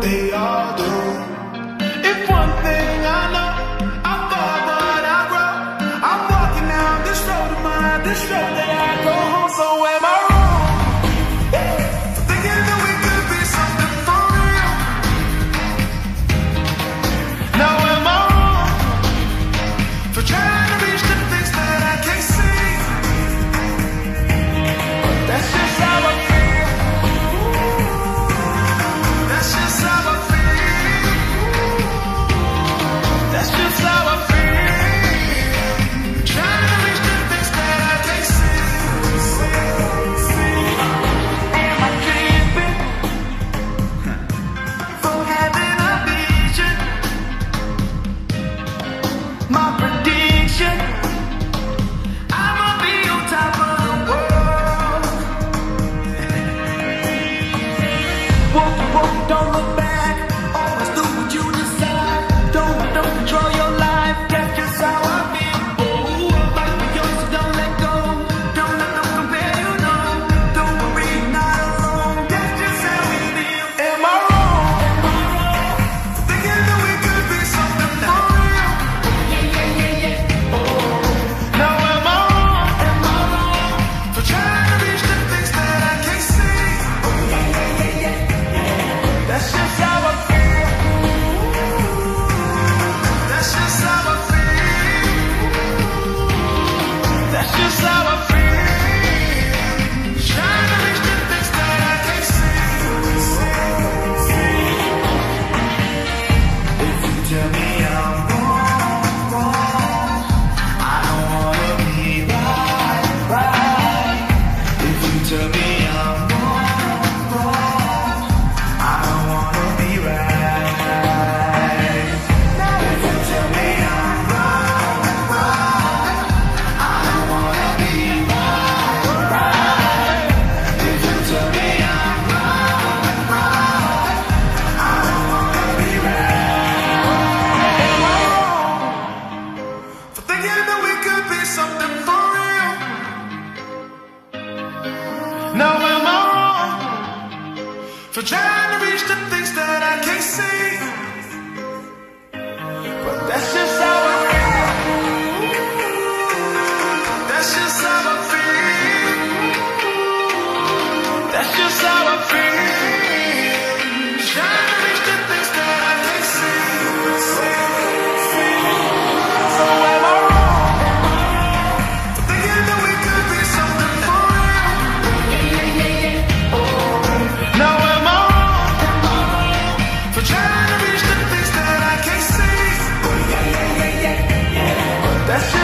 they all do. If one thing I know, I fall but I grow. I'm walking down this road of mine, this road to be. trying to reach the things That's